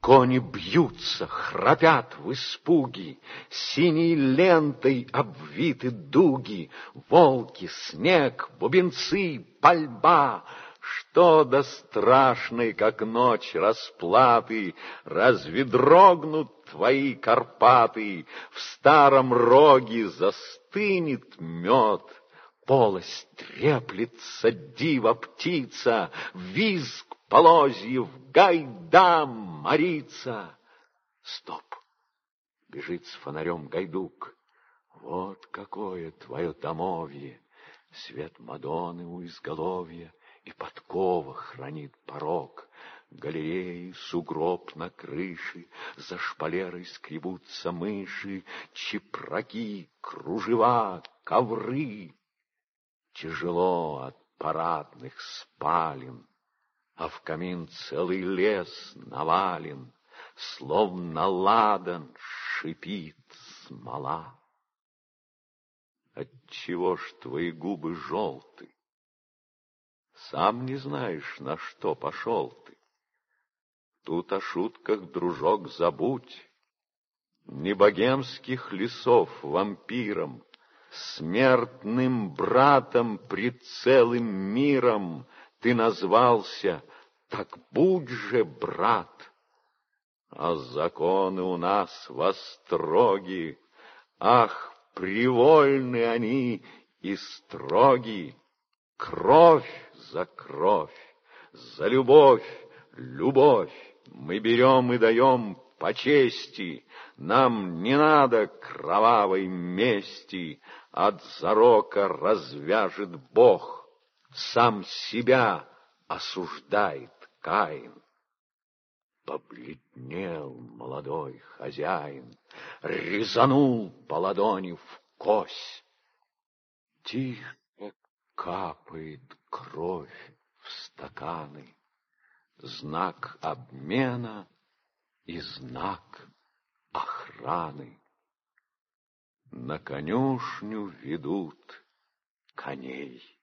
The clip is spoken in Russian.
Кони бьются, храпят в испуге, Синей лентой обвиты дуги, Волки, снег, бубенцы, пальба — что да страшной, как ночь расплаты, Разве дрогнут твои Карпаты? В старом роге застынет мед, Полость треплется, дива птица, Визг полозьев, гайдам морится. Стоп! Бежит с фонарем гайдук. Вот какое твое домовье! Свет Мадонны у изголовья, и подкова хранит порог. Галереи, сугроб на крыше, за шпалерой скребутся мыши, чепраги, кружева, ковры. Тяжело от парадных спален, а в камин целый лес навален, словно ладан шипит смола. Отчего ж твои губы желты? Сам не знаешь, на что пошел ты. Тут о шутках, дружок, забудь. Не богемских лесов вампиром, Смертным братом пред целым миром Ты назвался, так будь же, брат. А законы у нас востроги, Ах, привольны они и строги. Кровь за кровь, за любовь, любовь мы берем и даем по чести. Нам не надо кровавой мести, от зарока развяжет Бог. Сам себя осуждает Каин. Побледнел молодой хозяин, резанул по ладони в кость. Тихо капает кровь в стаканы, знак обмена и знак охраны. На конюшню ведут коней.